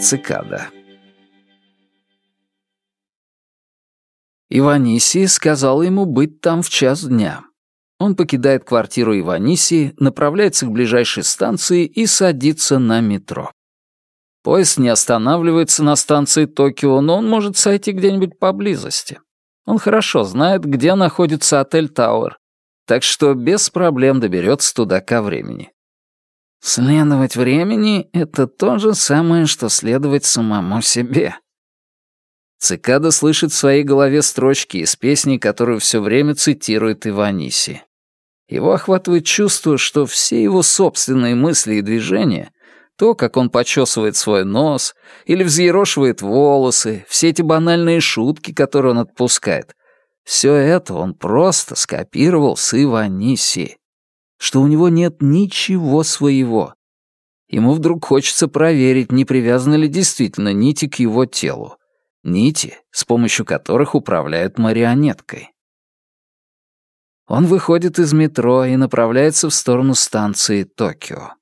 Цикада. Иванисий сказал ему быть там в час дня. Он покидает квартиру Иванисии, направляется к ближайшей станции и садится на метро. Поезд не останавливается на станции Токио, но он может сойти где-нибудь поблизости. Он хорошо знает, где находится отель Тауэр, так что без проблем доберется туда ко времени. Следовать времени — это то же самое, что следовать самому себе. Цикада слышит в своей голове строчки из песни, которую все время цитирует Иваниси. Его охватывает чувство, что все его собственные мысли и движения, то, как он почесывает свой нос или взъерошивает волосы, все эти банальные шутки, которые он отпускает, все это он просто скопировал с Иваниси. Что у него нет ничего своего. Ему вдруг хочется проверить, не привязаны ли действительно нити к его телу. Нити, с помощью которых управляют марионеткой. Он выходит из метро и направляется в сторону станции Токио.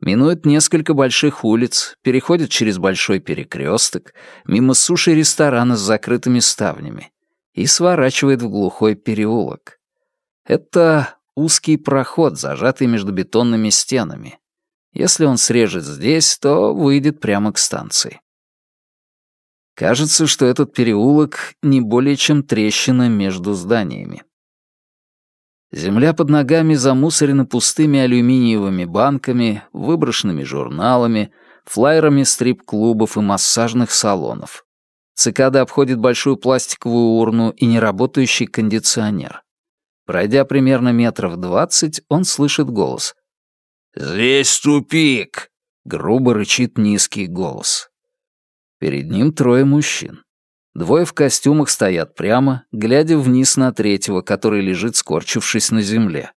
Минует несколько больших улиц, переходит через большой перекресток, мимо суши-ресторана с закрытыми ставнями и сворачивает в глухой переулок. Это узкий проход, зажатый между бетонными стенами. Если он срежет здесь, то выйдет прямо к станции. Кажется, что этот переулок не более чем трещина между зданиями. Земля под ногами замусорена пустыми алюминиевыми банками, выброшенными журналами, флайерами стрип-клубов и массажных салонов. Цикада обходит большую пластиковую урну и неработающий кондиционер. Пройдя примерно метров двадцать, он слышит голос. «Здесь тупик!» — грубо рычит низкий голос. Перед ним трое мужчин. Двое в костюмах стоят прямо, глядя вниз на третьего, который лежит, скорчившись на земле.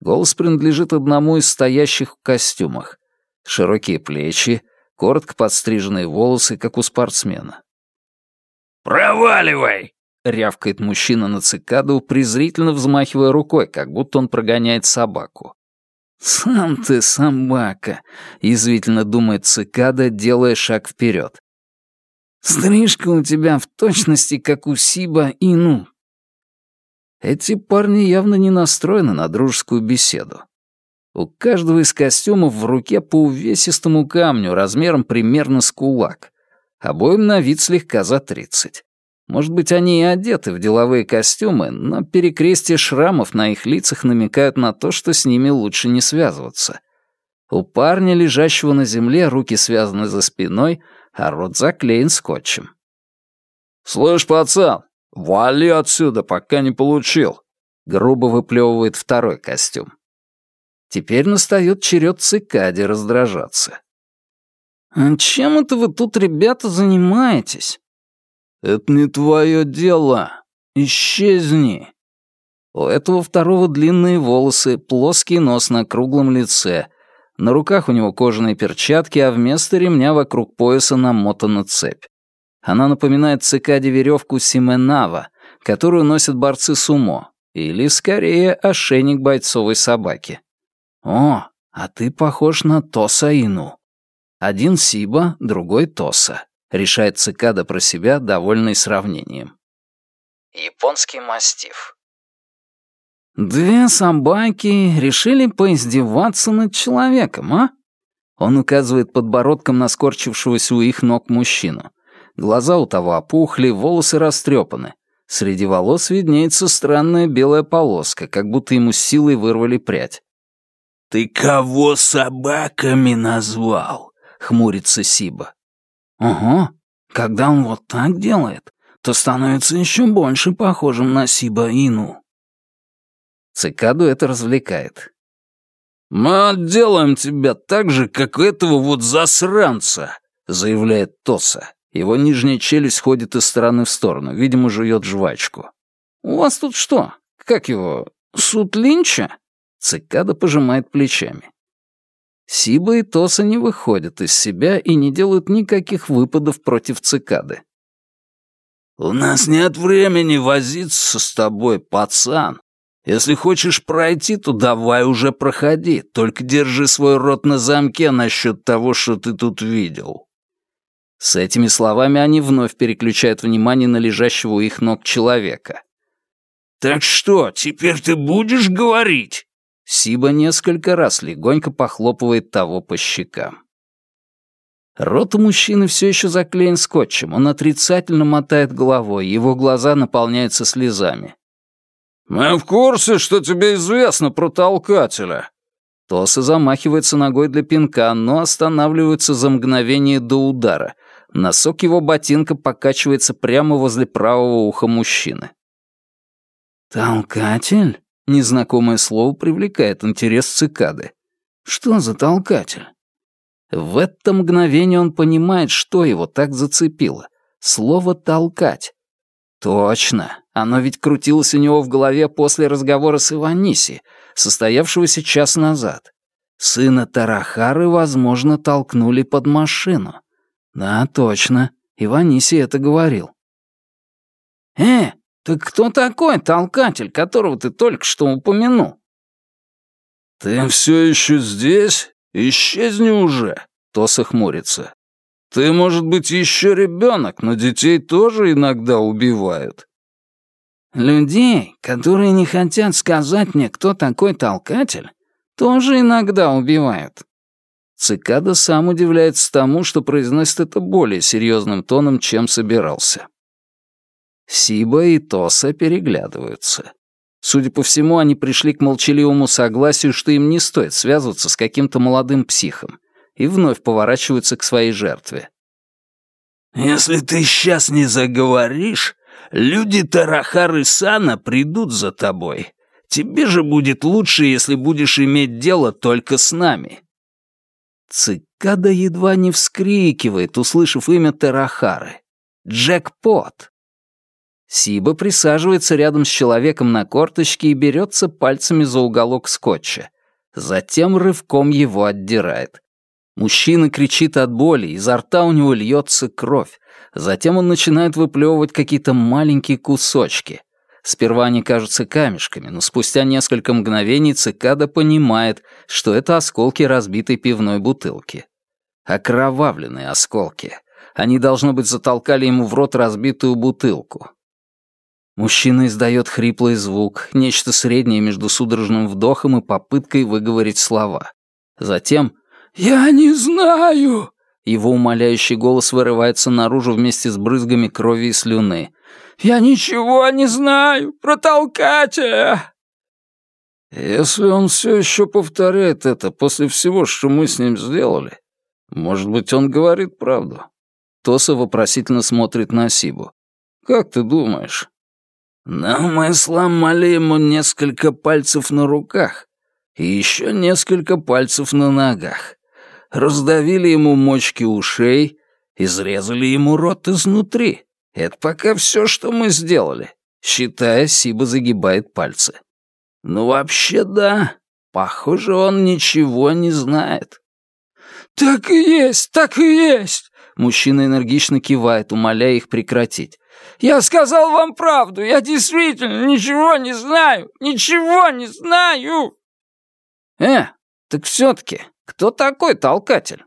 Голос принадлежит одному из стоящих в костюмах. Широкие плечи, коротко подстриженные волосы, как у спортсмена. «Проваливай!» — рявкает мужчина на цикаду, презрительно взмахивая рукой, как будто он прогоняет собаку. «Сам ты собака», — язвительно думает цикада, делая шаг вперед. Стрижка у тебя в точности, как у Сиба и Ну. Эти парни явно не настроены на дружескую беседу. У каждого из костюмов в руке по увесистому камню размером примерно с кулак. Обоим на вид слегка за тридцать. Может быть, они и одеты в деловые костюмы, но перекрестие шрамов на их лицах намекают на то, что с ними лучше не связываться. У парня, лежащего на земле, руки связаны за спиной — а рот заклеен скотчем. «Слышь, пацан, вали отсюда, пока не получил!» Грубо выплевывает второй костюм. Теперь настает черед цикаде раздражаться. «А чем это вы тут, ребята, занимаетесь?» «Это не твое дело. Исчезни!» У этого второго длинные волосы, плоский нос на круглом лице, на руках у него кожаные перчатки, а вместо ремня вокруг пояса намотана цепь. Она напоминает цикаде веревку Сименава, которую носят борцы сумо, или, скорее, ошейник бойцовой собаки. О, а ты похож на Тоса Ину. Один Сиба, другой Тоса, решает цикада про себя, довольный сравнением. Японский мастиф. «Две собаки решили поиздеваться над человеком, а?» Он указывает подбородком на скорчившегося у их ног мужчину. Глаза у того опухли, волосы растрепаны. Среди волос виднеется странная белая полоска, как будто ему силой вырвали прядь. «Ты кого собаками назвал?» — хмурится Сиба. «Ого, когда он вот так делает, то становится еще больше похожим на Сиба Ину». Цикаду это развлекает. «Мы отделаем тебя так же, как этого вот засранца», — заявляет Тоса. Его нижняя челюсть ходит из стороны в сторону, видимо, жует жвачку. «У вас тут что? Как его? Суд Линча?» Цикада пожимает плечами. Сиба и Тоса не выходят из себя и не делают никаких выпадов против цикады. «У нас нет времени возиться с тобой, пацан», Если хочешь пройти, то давай уже проходи, только держи свой рот на замке насчет того, что ты тут видел». С этими словами они вновь переключают внимание на лежащего у их ног человека. «Так что, теперь ты будешь говорить?» Сиба несколько раз легонько похлопывает того по щекам. Рот у мужчины все еще заклеен скотчем, он отрицательно мотает головой, его глаза наполняются слезами. «Мы в курсе, что тебе известно про толкателя». Тоса замахивается ногой для пинка, но останавливается за мгновение до удара. Носок его ботинка покачивается прямо возле правого уха мужчины. «Толкатель?» — незнакомое слово привлекает интерес цикады. «Что за толкатель?» В это мгновение он понимает, что его так зацепило. Слово «толкать». Точно, оно ведь крутилось у него в голове после разговора с Иваниси, состоявшегося час назад. Сына Тарахары, возможно, толкнули под машину. Да, точно, Иваниси это говорил. «Э, так кто такой толкатель, которого ты только что упомянул?» «Ты все еще здесь?» «Исчезни уже!» — Тоса хмурится. «Ты, может быть, еще ребенок, но детей тоже иногда убивают». «Людей, которые не хотят сказать мне, кто такой толкатель, тоже иногда убивают». Цикада сам удивляется тому, что произносит это более серьезным тоном, чем собирался. Сиба и Тоса переглядываются. Судя по всему, они пришли к молчаливому согласию, что им не стоит связываться с каким-то молодым психом, и вновь поворачиваются к своей жертве. «Если ты сейчас не заговоришь, люди Тарахары Сана придут за тобой. Тебе же будет лучше, если будешь иметь дело только с нами». Цикада едва не вскрикивает, услышав имя Тарахары. «Джекпот!» Сиба присаживается рядом с человеком на корточке и берется пальцами за уголок скотча. Затем рывком его отдирает. Мужчина кричит от боли, изо рта у него льется кровь. Затем он начинает выплевывать какие-то маленькие кусочки. Сперва они кажутся камешками, но спустя несколько мгновений цикада понимает, что это осколки разбитой пивной бутылки. Окровавленные осколки. Они, должно быть, затолкали ему в рот разбитую бутылку. Мужчина издает хриплый звук, нечто среднее между судорожным вдохом и попыткой выговорить слова. Затем «Я не знаю!» Его умоляющий голос вырывается наружу вместе с брызгами крови и слюны. «Я ничего не знаю про толкателя!» «Если он все еще повторяет это после всего, что мы с ним сделали, может быть, он говорит правду?» Тоса вопросительно смотрит на Сибу. «Как ты думаешь, но мы сломали ему несколько пальцев на руках и еще несколько пальцев на ногах. Раздавили ему мочки ушей, изрезали ему рот изнутри. Это пока все, что мы сделали. Считая, Сиба загибает пальцы. Ну, вообще, да. Похоже, он ничего не знает. «Так и есть, так и есть!» Мужчина энергично кивает, умоляя их прекратить. Я сказал вам правду. Я действительно ничего не знаю. Ничего не знаю. Э, так все-таки, кто такой толкатель?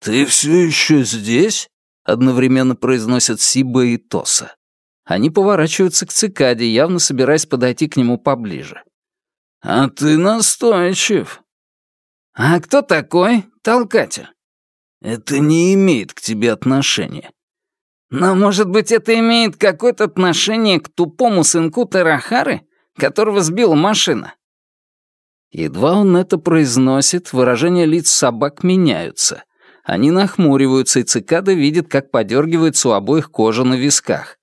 Ты все еще здесь? Одновременно произносят Сиба и Тоса. Они поворачиваются к цикаде, явно собираясь подойти к нему поближе. «А ты настойчив». «А кто такой толкатель?» «Это не имеет к тебе отношения. Но, может быть, это имеет какое-то отношение к тупому сынку Тарахары, которого сбила машина? Едва он это произносит, выражения лиц собак меняются. Они нахмуриваются, и цикада видит, как подергивается у обоих кожа на висках.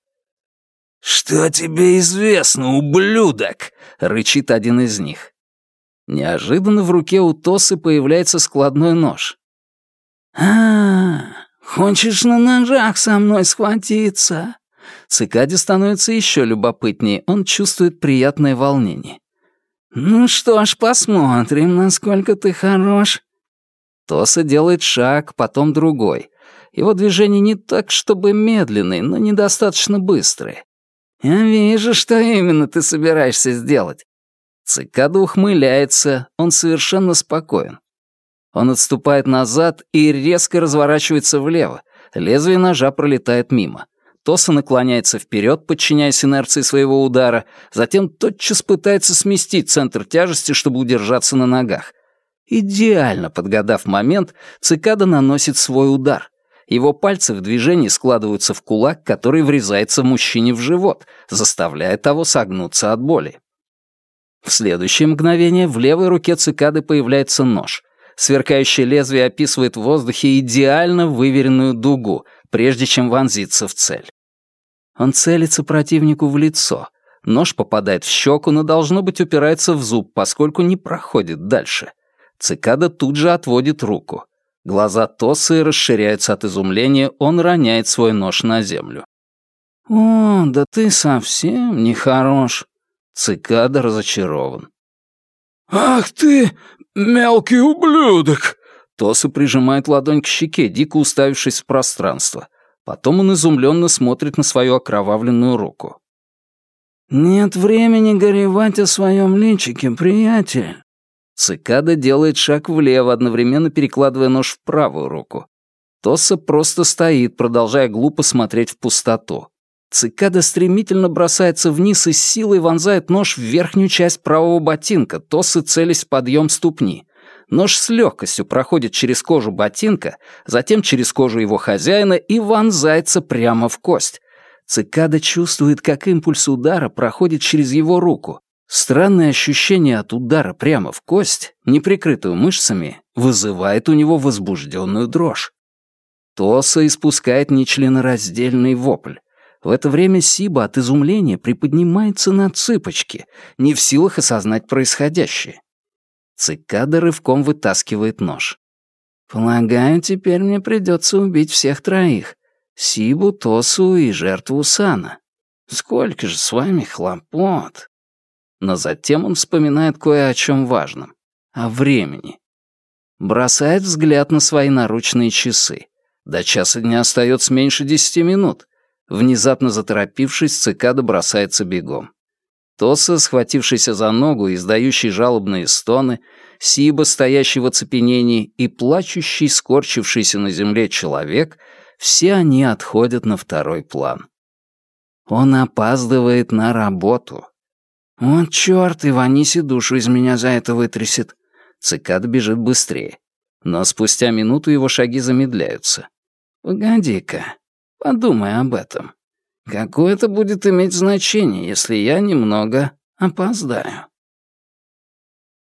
«Что тебе известно, ублюдок?» — рычит один из них. Неожиданно в руке у Тосы появляется складной нож. «А-а-а!» «Хочешь на ножах со мной схватиться?» Цикаде становится еще любопытнее, он чувствует приятное волнение. «Ну что ж, посмотрим, насколько ты хорош». Тоса делает шаг, потом другой. Его движение не так, чтобы медленные, но недостаточно быстрые. «Я вижу, что именно ты собираешься сделать. Цикада ухмыляется, он совершенно спокоен. Он отступает назад и резко разворачивается влево. Лезвие ножа пролетает мимо. Тоса наклоняется вперед, подчиняясь инерции своего удара, затем тотчас пытается сместить центр тяжести, чтобы удержаться на ногах. Идеально подгадав момент, цикада наносит свой удар. Его пальцы в движении складываются в кулак, который врезается мужчине в живот, заставляя того согнуться от боли. В следующее мгновение в левой руке цикады появляется нож. Сверкающее лезвие описывает в воздухе идеально выверенную дугу, прежде чем вонзиться в цель. Он целится противнику в лицо. Нож попадает в щеку, но должно быть упирается в зуб, поскольку не проходит дальше. Цикада тут же отводит руку. Глаза Тосы расширяются от изумления, он роняет свой нож на землю. «О, да ты совсем нехорош!» Цикада разочарован. «Ах ты, мелкий ублюдок!» Тоса прижимает ладонь к щеке, дико уставившись в пространство. Потом он изумленно смотрит на свою окровавленную руку. «Нет времени горевать о своем личике, приятель». Цикада делает шаг влево, одновременно перекладывая нож в правую руку. Тоса просто стоит, продолжая глупо смотреть в пустоту. Цикада стремительно бросается вниз и с силой вонзает нож в верхнюю часть правого ботинка, Тосы целясь в подъем ступни. Нож с легкостью проходит через кожу ботинка, затем через кожу его хозяина и вонзается прямо в кость. Цикада чувствует, как импульс удара проходит через его руку. Странное ощущение от удара прямо в кость, не мышцами, вызывает у него возбужденную дрожь. Тоса испускает нечленораздельный вопль. В это время Сиба от изумления приподнимается на цыпочки, не в силах осознать происходящее. Цикада рывком вытаскивает нож. «Полагаю, теперь мне придется убить всех троих. Сибу, Тосу и жертву Сана. Сколько же с вами хлопот!» Но затем он вспоминает кое о чем важном. О времени. Бросает взгляд на свои наручные часы. До часа дня остается меньше десяти минут. Внезапно заторопившись, цикада бросается бегом. Тоса, схватившийся за ногу, издающий жалобные стоны, Сиба, стоящий в оцепенении, и плачущий, скорчившийся на земле человек, все они отходят на второй план. Он опаздывает на работу. «Вот чёрт, Иваниси душу из меня за это вытрясет». Цикада бежит быстрее. Но спустя минуту его шаги замедляются. «Погоди-ка, Подумай об этом. Какое это будет иметь значение, если я немного опоздаю?»